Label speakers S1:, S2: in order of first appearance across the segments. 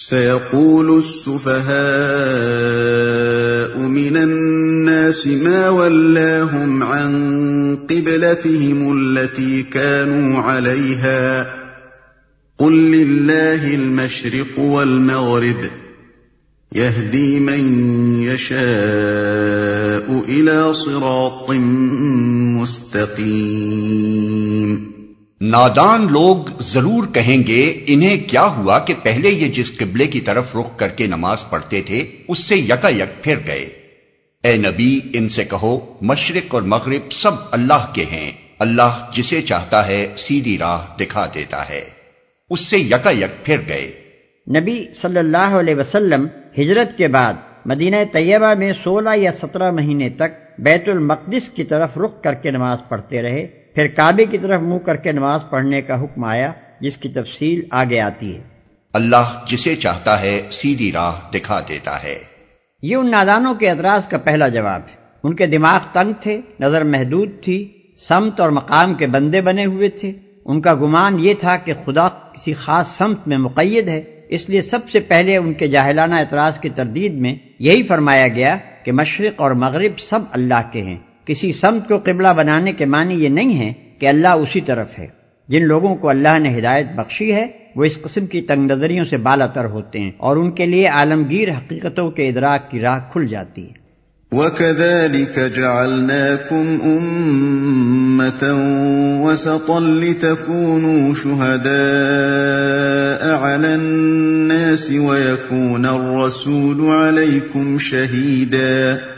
S1: سيقول السفهاء من الناس ما ولاهم عن قبلتهم التي كانوا عليها قل لله المشرق والمغرب يهدي من يشاء الى صراط مستقيم
S2: نادان لوگ ضرور کہیں گے، انہیں کیا ہوا کہ پہلے یہ جس قبلے کی طرف رخ کر کے نماز پڑھتے تھے، اس سے یکا یک پھر گئے۔ اے نبی، ان سے کہو، مشرق اور مغرب سب اللہ کے ہیں۔ اللہ جسے چاہتا ہے سیدھی راہ دکھا دیتا ہے۔ اس سے یکا یک پھر گئے۔
S3: نبی صلی اللہ علیہ وسلم ہجرت کے بعد مدینہ طیبہ میں سولہ یا سترہ مہینے تک بیت المقدس کی طرف رخ کر کے نماز پڑھتے رہے۔ پھر کعبے کی طرف منہ کر کے نماز پڑھنے کا حکم آیا جس کی تفصیل آگے آتی ہے۔
S2: اللہ جسے چاہتا ہے سیدھی راہ دکھا دیتا ہے۔
S3: یہ ان نادانوں کے اعتراض کا پہلا جواب ہے۔ ان کے دماغ تنگ تھے نظر محدود تھی سمت اور مقام کے بندے بنے ہوئے تھے۔ ان کا گمان یہ تھا کہ خدا کسی خاص سمت میں مقید ہے۔ اس لیے سب سے پہلے ان کے جاہلانہ اعتراض کی تردید میں یہی فرمایا گیا کہ مشرق اور مغرب سب اللہ کے ہیں۔ کسی سمت کو قبلہ بنانے کے معنی یہ نہیں ہے کہ اللہ اسی طرف ہے۔ جن لوگوں کو اللہ نے ہدایت بخشی ہے، وہ اس قسم کی تنگ نظریوں سے بالا تر ہوتے ہیں اور ان کے لیے عالمگیر حقیقتوں کے ادراک کی راہ کھل جاتی ہے۔
S1: وَكَذَلِكَ جَعَلْنَاكُمْ أُمَّةً وَسَطًا لِتَكُونُوا شُهَدَاءَ عَلَى النَّاسِ وَيَكُونَ الرَّسُولُ عَلَيْكُمْ شَهِيدًا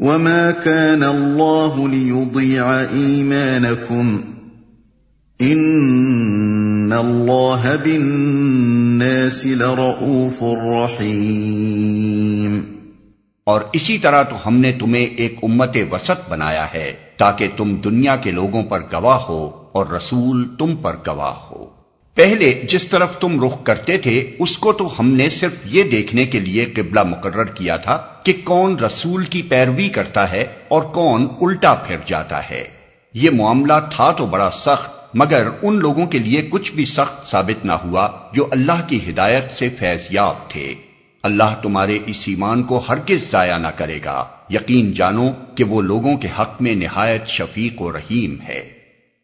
S1: وما كان الله ليضيع ايمانكم ان الله بالناس لرؤوف رحيم
S2: اور اسی طرح تو ہم نے تمہیں ایک امت وسط بنایا ہے تاکہ تم دنیا کے لوگوں پر گواہ ہو اور رسول تم پر گواہ ہو۔ پہلے جس طرف تم رخ کرتے تھے، اس کو تو ہم نے صرف یہ دیکھنے کے لیے قبلہ مقرر کیا تھا کہ کون رسول کی پیروی کرتا ہے اور کون الٹا پھر جاتا ہے۔ یہ معاملہ تھا تو بڑا سخت، مگر ان لوگوں کے لیے کچھ بھی سخت ثابت نہ ہوا جو اللہ کی ہدایت سے فیض یاب تھے۔ اللہ تمہارے اس ایمان کو ہرگز ضائع نہ کرے گا۔ یقین جانو کہ وہ لوگوں کے حق میں نہایت شفیق و رحیم ہے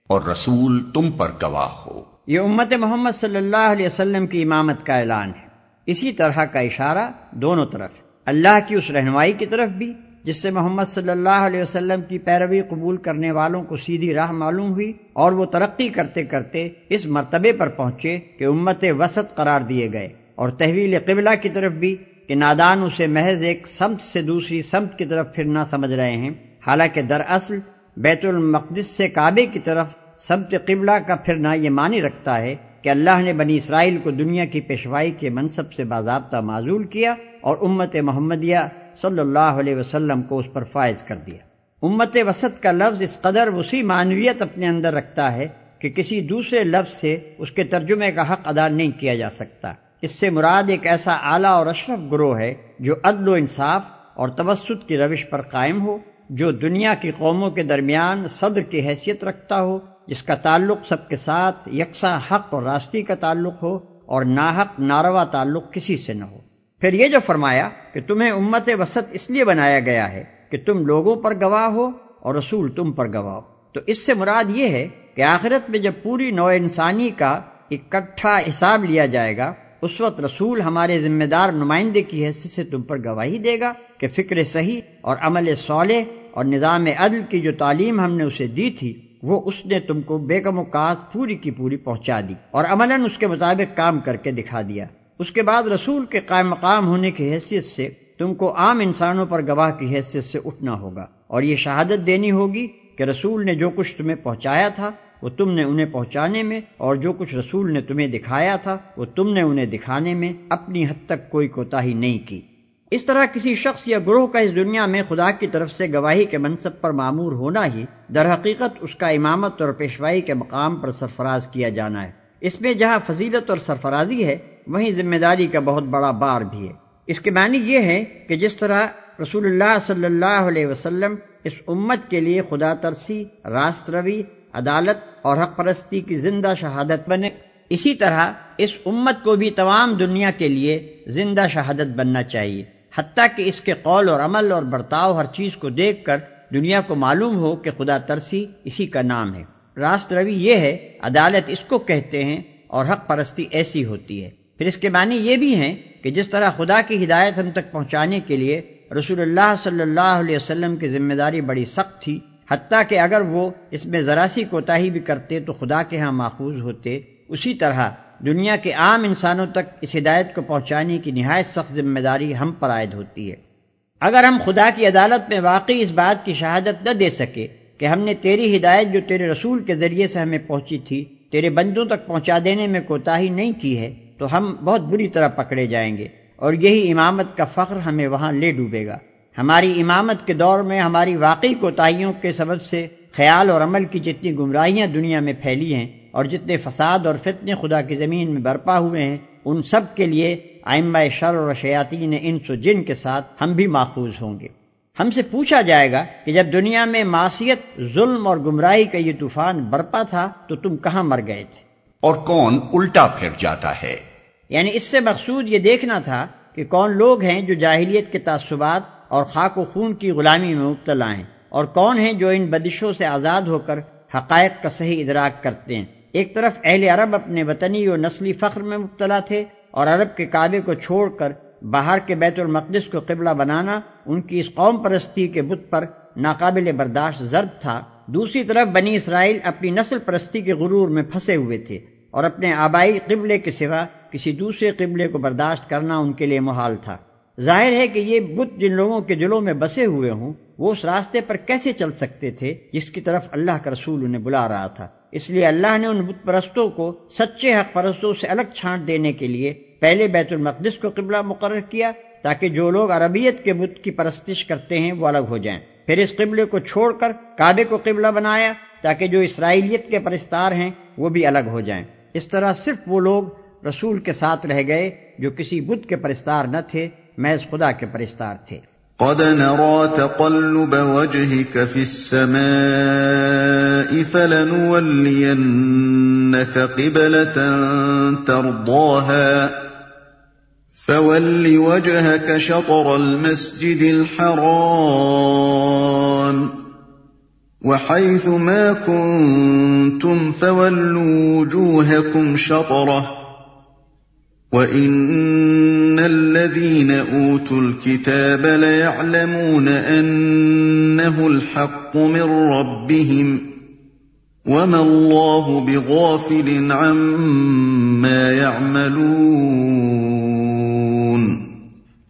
S2: اور رسول تم پر گواہ ہو۔
S3: یہ امت محمد صلی اللہ علیہ وسلم کی امامت کا اعلان ہے۔ اسی طرح کا اشارہ دونوں طرف اللہ کی اس رہنمائی کی طرف بھی، جس سے محمد صلی اللہ علیہ وسلم کی پیروی قبول کرنے والوں کو سیدھی راہ معلوم ہوئی اور وہ ترقی کرتے کرتے اس مرتبے پر پہنچے کہ امت وسط قرار دیے گئے۔ اور تحویل قبلہ کی طرف بھی کہ نادان اسے محض ایک سمت سے دوسری سمت کی طرف پھرنا سمجھ رہے ہیں۔ حالانکہ دراصل بیت المقدس سے کعبے کی طرف سبت قبلہ کا پھرنا یہ معنی رکھتا ہے کہ اللہ نے بنی اسرائیل کو دنیا کی پیشوائی کے منصب سے باضابطہ معذول کیا اور امت محمدیہ صلی اللہ علیہ وسلم کو اس پر فائز کر دیا۔ امت وسط کا لفظ اس قدر وسیع معنویت اپنے اندر رکھتا ہے کہ کسی دوسرے لفظ سے اس کے ترجمے کا حق ادا نہیں کیا جا سکتا۔ اس سے مراد ایک ایسا اعلیٰ اور اشرف گروہ ہے جو عدل و انصاف اور توسط کی روش پر قائم ہو، جو دنیا کی قوموں کے درمیان صدر کی حیثیت رکھتا ہو جس کا تعلق سب کے ساتھ یکساں حق اور راستی کا تعلق ہو اور ناحق، ناروا تعلق کسی سے نہ ہو۔ پھر یہ جو فرمایا کہ تمہیں امت وسط اس لیے بنایا گیا ہے کہ تم لوگوں پر گواہ ہو اور رسول تم پر گواہ ہو۔ تو اس سے مراد یہ ہے کہ آخرت میں جب پوری نو انسانی کا اکٹھا حساب لیا جائے گا، اس وقت رسول ہمارے ذمہ دار نمائندے کی حیثیت سے تم پر گواہی دے گا کہ فکر صحیح اور عمل صالح اور نظام عدل کی جو تعلیم ہم نے اسے دی تھی وہ اس نے تم کو بیگم و کاست پوری کی پوری پہنچا دی اور عملاً اس کے مطابق کام کر کے دکھا دیا۔ اس کے بعد رسول کے قائم مقام ہونے کی حیثیت سے تم کو عام انسانوں پر گواہ کی حیثیت سے اٹھنا ہوگا اور یہ شہادت دینی ہوگی کہ رسول نے جو کچھ تمہیں پہنچایا تھا، وہ تم نے انہیں پہنچانے میں اور جو کچھ رسول نے تمہیں دکھایا تھا، وہ تم نے انہیں دکھانے میں اپنی حد تک کوئی کوتاہی نہیں کی۔ اس طرح کسی شخص یا گروہ کا اس دنیا میں خدا کی طرف سے گواہی کے منصب پر معمور ہونا ہی در حقیقت اس کا امامت اور پیشوائی کے مقام پر سرفراز کیا جانا ہے۔ اس میں جہاں فضیلت اور سرفرازی ہے، وہیں ذمہ داری کا بہت بڑا بار بھی ہے۔ اس کے معنی یہ ہے کہ جس طرح رسول اللہ صلی اللہ علیہ وسلم اس امت کے لیے خدا ترسی، راست روی، عدالت اور حق پرستی کی زندہ شہادت بنے، اسی طرح اس امت کو بھی تمام دنیا کے لیے زندہ شہادت بننا چاہیے۔ حتیٰ کہ اس کے قول اور عمل اور برتاؤ ہر چیز کو دیکھ کر دنیا کو معلوم ہو کہ خدا ترسی اسی کا نام ہے۔ راست روی یہ ہے، عدالت اس کو کہتے ہیں اور حق پرستی ایسی ہوتی ہے۔ پھر اس کے معنی یہ بھی ہیں کہ جس طرح خدا کی ہدایت ہم تک پہنچانے کے لیے رسول اللہ صلی اللہ علیہ وسلم کی ذمہ داری بڑی سخت تھی، حتیٰ کہ اگر وہ اس میں ذرا سی کوتاہی بھی کرتے تو خدا کے ہاں ماخوذ ہوتے۔ اسی طرح دنیا کے عام انسانوں تک اس ہدایت کو پہنچانے کی نہایت سخت ذمہ داری ہم پر عائد ہوتی ہے۔ اگر ہم خدا کی عدالت میں واقعی اس بات کی شہادت نہ دے سکے کہ ہم نے تیری ہدایت جو تیرے رسول کے ذریعے سے ہمیں پہنچی تھی، تیرے بندوں تک پہنچا دینے میں کوتاہی نہیں کی ہے، تو ہم بہت بری طرح پکڑے جائیں گے اور یہی امامت کا فخر ہمیں وہاں لے ڈوبے گا۔ ہماری امامت کے دور میں ہماری واقعی کوتاہیوں کے سبب سے خیال اور عمل کی جتنی گمراہیاں دنیا میں پھیلی ہیں اور جتنے فساد اور فتنے خدا کی زمین میں برپا ہوئے ہیں ان سب کے لیے آئمہ شر اور شیاطین انس و جن کے ساتھ ہم بھی ماخوذ ہوں گے۔ ہم سے پوچھا جائے گا کہ جب دنیا میں معاشیت ظلم اور گمراہی کا یہ طوفان برپا تھا تو تم کہاں مر گئے تھے؟
S2: اور کون الٹا پھر جاتا ہے؟
S3: یعنی اس سے مقصود یہ دیکھنا تھا کہ کون لوگ ہیں جو جاہلیت کے تعصبات اور خاک و خون کی غلامی میں مبتلا ہیں اور کون ہیں جو ان بدشوں سے آزاد ہو کر حقائق کا صحیح ادراک کرتے ہیں۔ ایک طرف اہل عرب اپنے وطنی و نسلی فخر میں مبتلا تھے اور عرب کے کعبے کو چھوڑ کر باہر کے بیت المقدس کو قبلہ بنانا ان کی اس قوم پرستی کے بت پر ناقابل برداشت ضرب تھا۔ دوسری طرف بنی اسرائیل اپنی نسل پرستی کے غرور میں پھنسے ہوئے تھے اور اپنے آبائی قبلے کے سوا کسی دوسرے قبلے کو برداشت کرنا ان کے لیے محال تھا۔ ظاہر ہے کہ یہ بت جن لوگوں کے دلوں میں بسے ہوئے ہوں وہ اس راستے پر کیسے چل سکتے تھے جس کی طرف اللہ کا رسول انہیں بلا رہا تھا۔ اس لیے اللہ نے ان بت پرستوں کو سچے حق پرستوں سے الگ چھانٹ دینے کے لیے پہلے بیت المقدس کو قبلہ مقرر کیا تاکہ جو لوگ عربیت کے بت کی پرستش کرتے ہیں وہ الگ ہو جائیں۔ پھر اس قبلے کو چھوڑ کر کعبے کو قبلہ بنایا تاکہ جو اسرائیلیت کے پرستار ہیں وہ بھی الگ ہو جائیں۔ اس طرح صرف وہ لوگ رسول کے ساتھ رہ گئے جو کسی بت کے پرستار نہ تھے، محض خدا کے پرستار تھے۔
S1: قد نرى تقلب وجهك في السماء فلنولينك قبلة ترضاها. فول وجهك شطر المسجد الحرام. وحيث ما كنتم فولوا وجوهكم شطره. وَإِنَّ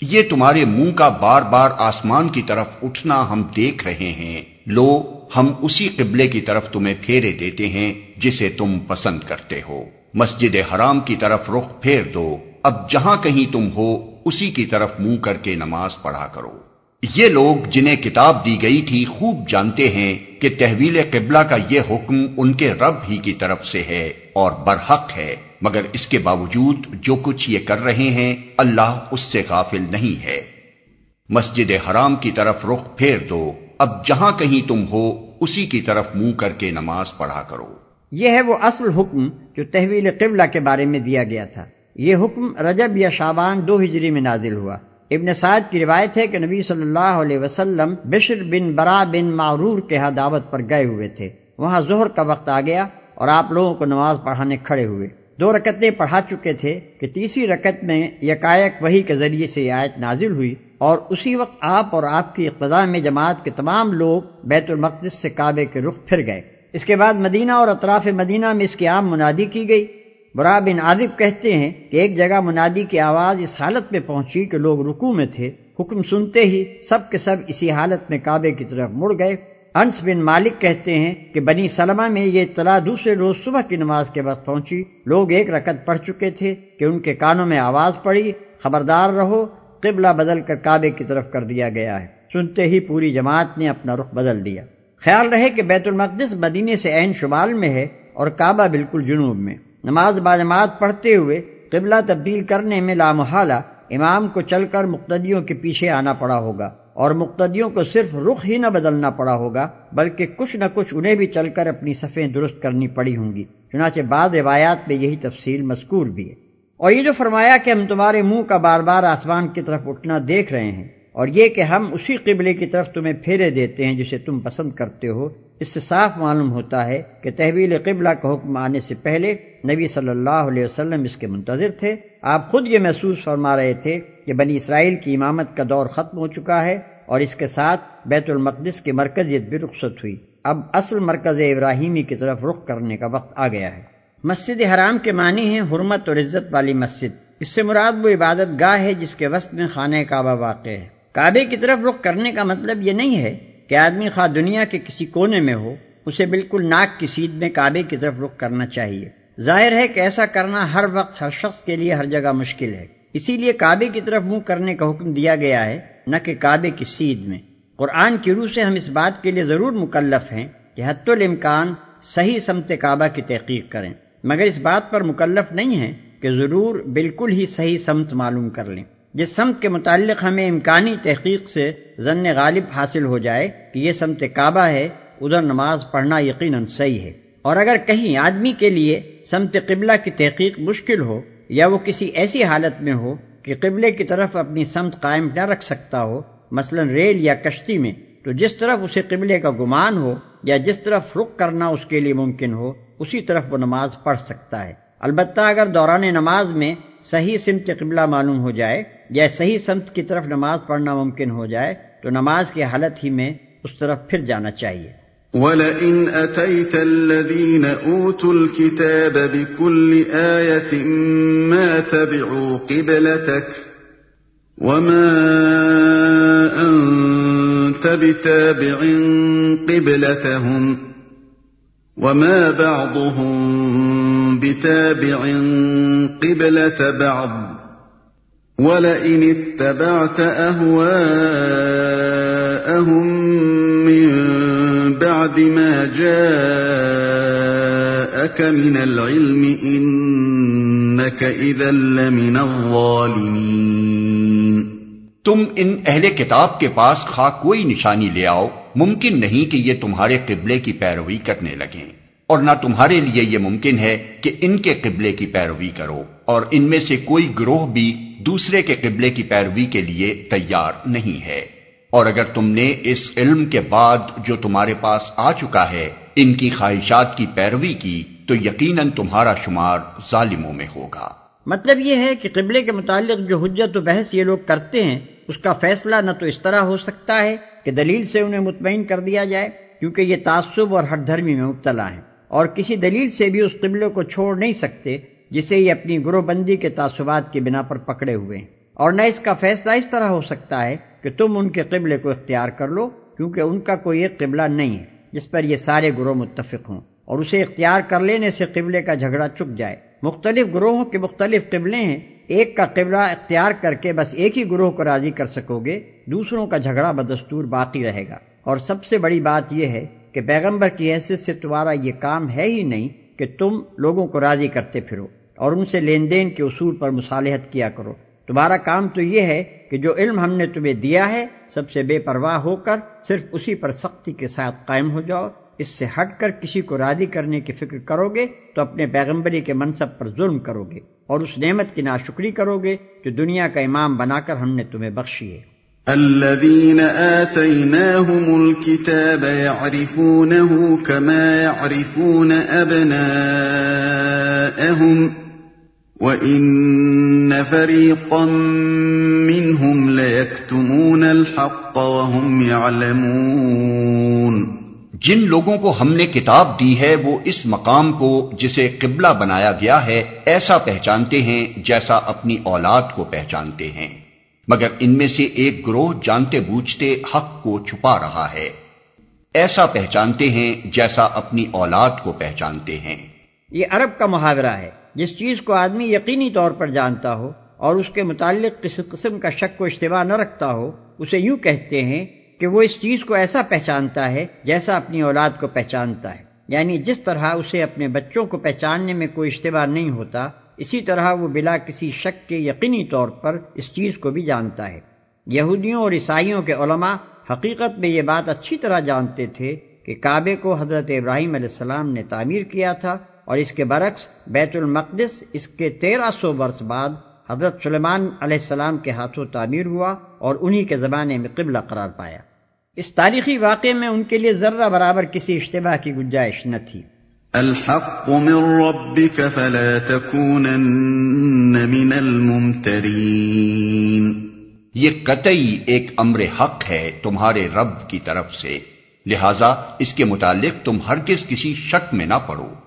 S2: یہ تمہارے منہ کا بار بار آسمان کی طرف اٹھنا ہم دیکھ رہے ہیں۔ لو، ہم اسی قبلے کی طرف تمہیں پھیرے دیتے ہیں جسے تم پسند کرتے ہو۔ مسجد حرام کی طرف رخ پھیر دو۔ اب جہاں کہیں تم ہو، اسی کی طرف منہ کر کے نماز پڑھا کرو۔ یہ لوگ جنہیں کتاب دی گئی تھی خوب جانتے ہیں کہ تحویل قبلہ کا یہ حکم ان کے رب ہی کی طرف سے ہے اور برحق ہے۔ مگر اس کے باوجود جو کچھ یہ کر رہے ہیں، اللہ اس سے غافل نہیں ہے۔ مسجد حرام کی طرف رخ پھیر دو۔ اب جہاں کہیں تم ہو، اسی کی طرف منہ کر کے نماز پڑھا کرو۔
S3: یہ ہے وہ اصل حکم جو تحویل قبلہ کے بارے میں دیا گیا تھا۔ یہ حکم رجب یا شابان دو ہجری میں نازل ہوا۔ ابن سعد کی روایت ہے کہ نبی صلی اللہ علیہ وسلم بشر بن برا بن معرور کے ہاں دعوت پر گئے ہوئے تھے۔ وہاں ظہر کا وقت آ گیا اور آپ لوگوں کو نماز پڑھانے کھڑے ہوئے۔ دو رکتیں پڑھا چکے تھے کہ تیسری رکت میں یکایک وہی کے ذریعے سے آیت نازل ہوئی اور اسی وقت آپ اور آپ کی اقتداء میں جماعت کے تمام لوگ بیت المقدس سے کعبے کے رخ پھر گئے۔ اس کے بعد مدینہ اور اطراف مدینہ میں اس کی عام منادی کی گئی۔ برا بن عادب کہتے ہیں کہ ایک جگہ منادی کی آواز اس حالت میں پہنچی کہ لوگ رکو میں تھے۔ حکم سنتے ہی سب کے سب اسی حالت میں کعبے کی طرف مڑ گئے۔ انس بن مالک کہتے ہیں کہ بنی سلمہ میں یہ اطلاع دوسرے روز صبح کی نماز کے وقت پہنچی۔ لوگ ایک رکت پڑھ چکے تھے کہ ان کے کانوں میں آواز پڑی۔ خبردار رہو، قبلہ بدل کر کعبے کی طرف کر دیا گیا ہے۔ سنتے ہی پوری جماعت نے اپنا رخ بدل دیا۔ خیال رہے کہ بیت المقدس مدینے سے عین شمال میں ہے اور کعبہ بالکل جنوب میں۔ نماز باجماعت پڑھتے ہوئے قبلہ تبدیل کرنے میں لامحالہ امام کو چل کر مقتدیوں کے پیچھے آنا پڑا ہوگا اور مقتدیوں کو صرف رخ ہی نہ بدلنا پڑا ہوگا، بلکہ کچھ نہ کچھ انہیں بھی چل کر اپنی صفیں درست کرنی پڑی ہوں گی۔ چنانچہ بعض روایات میں یہی تفصیل مذکور بھی ہے۔ اور یہ جو فرمایا کہ ہم تمہارے منہ کا بار بار آسمان کی طرف اٹھنا دیکھ رہے ہیں اور یہ کہ ہم اسی قبلے کی طرف تمہیں پھیرے دیتے ہیں جسے تم پسند کرتے ہو، اس سے صاف معلوم ہوتا ہے کہ تحویل قبلہ کا حکم آنے سے پہلے نبی صلی اللہ علیہ وسلم اس کے منتظر تھے۔ آپ خود یہ محسوس فرما رہے تھے کہ بنی اسرائیل کی امامت کا دور ختم ہو چکا ہے اور اس کے ساتھ بیت المقدس کی مرکزیت بھی رخصت ہوئی۔ اب اصل مرکز ابراہیمی کی طرف رخ کرنے کا وقت آ گیا ہے۔ مسجد حرام کے معنی ہیں حرمت اور عزت والی مسجد۔ اس سے مراد وہ عبادت گاہ ہے جس کے وسط میں خانہ کعبہ واقع ہے۔ کعبے کی طرف رخ کرنے کا مطلب یہ نہیں ہے کہ آدمی خواہ دنیا کے کسی کونے میں ہو، اسے بالکل ناک کی سیدھ میں کعبے کی طرف رخ کرنا چاہیے۔ ظاہر ہے کہ ایسا کرنا ہر وقت ہر شخص کے لیے ہر جگہ مشکل ہے۔ اسی لیے کعبے کی طرف منہ کرنے کا حکم دیا گیا ہے، نہ کہ کعبے کی سیدھ میں۔ قرآن کی روح سے ہم اس بات کے لیے ضرور مکلف ہیں کہ حت الامکان صحیح سمت کعبہ کی تحقیق کریں۔ مگر اس بات پر مکلف نہیں ہے کہ ضرور بالکل ہی صحیح سمت معلوم کر لیں۔ جس سمت کے متعلق ہمیں امکانی تحقیق سے ضن غالب حاصل ہو جائے کہ یہ سمت کعبہ ہے، ادھر نماز پڑھنا یقیناً صحیح ہے۔ اور اگر کہیں آدمی کے لیے سمت قبلہ کی تحقیق مشکل ہو یا وہ کسی ایسی حالت میں ہو کہ قبلے کی طرف اپنی سمت قائم نہ رکھ سکتا ہو، مثلا ریل یا کشتی میں، تو جس طرف اسے قبلے کا گمان ہو یا جس طرف رخ کرنا اس کے لیے ممکن ہو، اسی طرف وہ نماز پڑھ سکتا ہے۔ البتہ اگر دوران نماز میں صحیح سمت قبلہ معلوم ہو جائے یا صحیح سمت کی طرف نماز پڑھنا ممکن ہو جائے تو نماز کی حالت ہی میں اس طرف پھر جانا چاہیے۔
S1: وَلَئِنْ أَتَيْتَ الَّذِينَ أُوتُوا الْكِتَابَ بِكُلِّ آيَةٍ مَا تَبِعُوا قِبْلَتَكَ وَمَا أَنْتَ بِتَابِعٍ قِبْلَتَهُمْ وَمَا بَعْضُهُمْ بِتَابِعٍ قِبْلَةَ بَعْضٍ وَلَئِنِ اتَّبَعْتَ أَهْوَاءَهُمْ مِنْ بَعْدِ مَا جَاءَكَ مِنَ الْعِلْمِ إِنَّكَ إِذًا لَمِنَ الظَّالِمِينَ۔
S2: تم ان اہل کتاب کے پاس خواہ کوئی نشانی لے آؤ، ممکن نہیں کہ یہ تمہارے قبلے کی پیروی کرنے لگیں۔ اور نہ تمہارے لیے یہ ممکن ہے کہ ان کے قبلے کی پیروی کرو، اور ان میں سے کوئی گروہ بھی دوسرے کے قبلے کی پیروی کے لیے تیار نہیں ہے۔ اور اگر تم نے اس علم کے بعد جو تمہارے پاس آ چکا ہے، ان کی خواہشات کی پیروی کی، تو یقیناً تمہارا شمار ظالموں میں ہوگا۔
S3: مطلب یہ ہے کہ قبلے کے متعلق جو حجت و بحث یہ لوگ کرتے ہیں، اس کا فیصلہ نہ تو اس طرح ہو سکتا ہے کہ دلیل سے انہیں مطمئن کر دیا جائے، کیونکہ یہ تعصب اور ہر دھرمی میں مبتلا ہیں۔ اور کسی دلیل سے بھی اس قبلے کو چھوڑ نہیں سکتے جسے یہ اپنی گروہ بندی کے تعصبات کی بنا پر پکڑے ہوئے ہیں۔ اور نہ اس کا فیصلہ اس طرح ہو سکتا ہے کہ تم ان کے قبلے کو اختیار کر لو، کیونکہ ان کا کوئی ایک قبلہ نہیں ہے، جس پر یہ سارے گروہ متفق ہوں۔ اور اسے اختیار کر لینے سے قبلے کا جھگڑا چک جائے۔ مختلف گروہوں کے مختلف قبلے ہیں۔ ایک کا قبلہ اختیار کر کے بس ایک ہی گروہ کو راضی کر سکو گے، دوسروں کا جھگڑا بدستور باقی رہے گا۔ اور سب سے بڑی بات یہ ہے کہ پیغمبر کی حیثیت سے تمہارا یہ کام ہے ہی نہیں کہ تم لوگوں کو راضی کرتے پھرو۔ اور ان سے لین دین کے اصول پر مصالحت کیا کرو۔ تمہارا کام تو یہ ہے کہ جو علم ہم نے تمہیں دیا ہے، سب سے بے پرواہ ہو کر صرف اسی پر سختی کے ساتھ قائم ہو جاؤ۔ اس سے ہٹ کر کسی کو راضی کرنے کی فکر کرو گے تو اپنے پیغمبری کے منصب پر ظلم کرو گے اور اس نعمت کی ناشکری کرو گے جو دنیا کا امام بنا کر ہم نے تمہیں بخشی ہے۔
S1: الذين آتيناهم الكتاب يعرفونه كما يعرفون أبناءهم وَإِنَّ فَرِيقًا مِّنْهُمْ لَيَكْتُمُونَ الْحَقَّ وَهُمْ يَعْلَمُونَ
S2: جن لوگوں کو ہم نے کتاب دی ہے وہ اس مقام کو جسے قبلہ بنایا گیا ہے ایسا پہچانتے ہیں جیسا اپنی اولاد کو پہچانتے ہیں۔ مگر ان میں سے ایک گروہ جانتے بوجھتے حق کو چھپا رہا ہے۔ ایسا پہچانتے ہیں جیسا اپنی اولاد کو پہچانتے ہیں۔
S3: یہ عرب کا محاورہ ہے۔ جس چیز کو آدمی یقینی طور پر جانتا ہو اور اس کے متعلق کسی قسم کا شک و اشتباہ نہ رکھتا ہو، اسے یوں کہتے ہیں کہ وہ اس چیز کو ایسا پہچانتا ہے جیسا اپنی اولاد کو پہچانتا ہے۔ یعنی جس طرح اسے اپنے بچوں کو پہچاننے میں کوئی اشتباہ نہیں ہوتا، اسی طرح وہ بلا کسی شک کے یقینی طور پر اس چیز کو بھی جانتا ہے۔ یہودیوں اور عیسائیوں کے علماء حقیقت میں یہ بات اچھی طرح جانتے تھے کہ کعبے کو حضرت ابراہیم علیہ السلام نے تعمیر کیا تھا اور اس کے برعکس بیت المقدس اس کے تیرہ سو برس بعد حضرت سلیمان علیہ السلام کے ہاتھوں تعمیر ہوا اور انہی کے زمانے میں قبلہ قرار پایا۔ اس تاریخی واقعے میں ان کے لیے ذرہ برابر کسی اشتباہ کی گنجائش نہ تھی۔
S1: الحق من ربك فلا تكونن من الممترین۔
S2: یہ قطعی ایک امر حق ہے تمہارے رب کی طرف سے۔ لہذا اس کے متعلق تم ہرگز کسی شک میں نہ پڑو۔